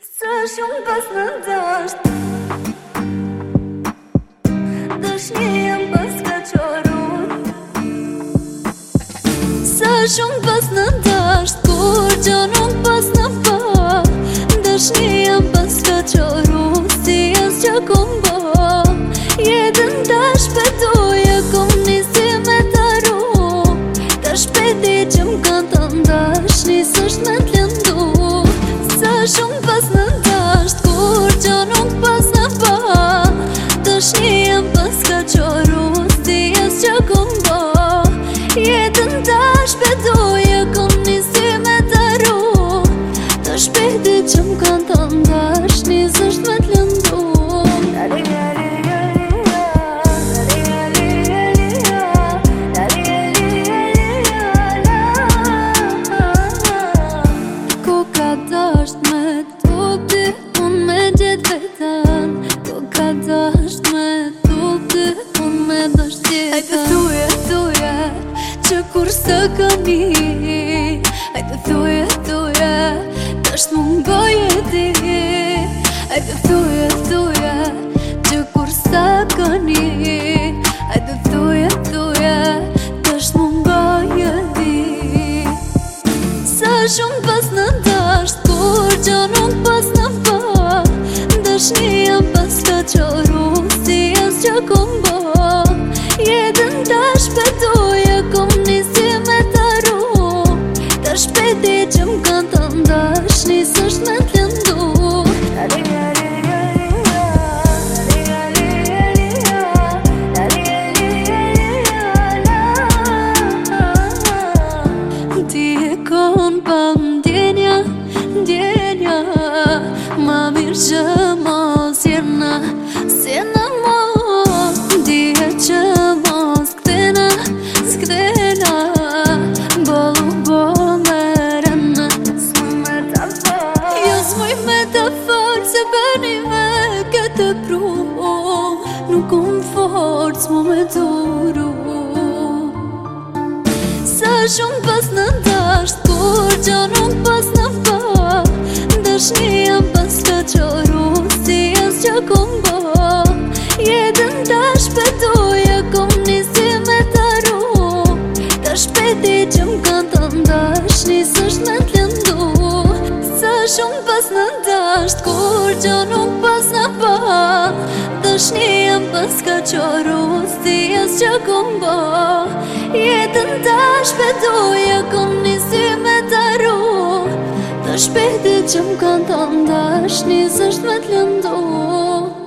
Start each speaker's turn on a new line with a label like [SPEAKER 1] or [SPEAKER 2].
[SPEAKER 1] Së shumë pas në dështë Dëshni e pas ka qoru Së shumë pas në dështë Kur që nuk pas në pa Dëshni e më pas ka qoru Si jas që kumë bo Jedën të shpetu Jë kumë nisi me të ru Të shpeti që më këtë ndashni ndasht Nisë është me dështë thuja që kur së këmi i të thuja, thuja, të është mund bëjë ti Aj të thuja, thuja, që kur së këmi i të thuja, thuja, të është mund bëjë ti Sa shumë pas në dashtë, kur që nuk pas në fërë ndjenja, ndjenja Ma mirë që ma zirna, zirna ma Ndje që ma zkdena, zkdena Bolu bo me rëna, zmoj jo, me të falë Jo zmoj me se bëni me këtë pru Nuk unë forë, zmoj me të Sa shumë pas në të kur që nuk pas në fa Dëshni jam pas të qoru Si jas që kum bo Jedën ta shpetu Jë kum nisi me të ru Ta shpeti që më kanë të ndash Nisë me të lëndu shumë pas në dasht kur që nuk pas në fa Dëshni jam pas të qoru Si jas që kum bo Jedën ta shpetu Jë kum nisi me të ru që më kanë të ndash, një zështë vetë lëndohë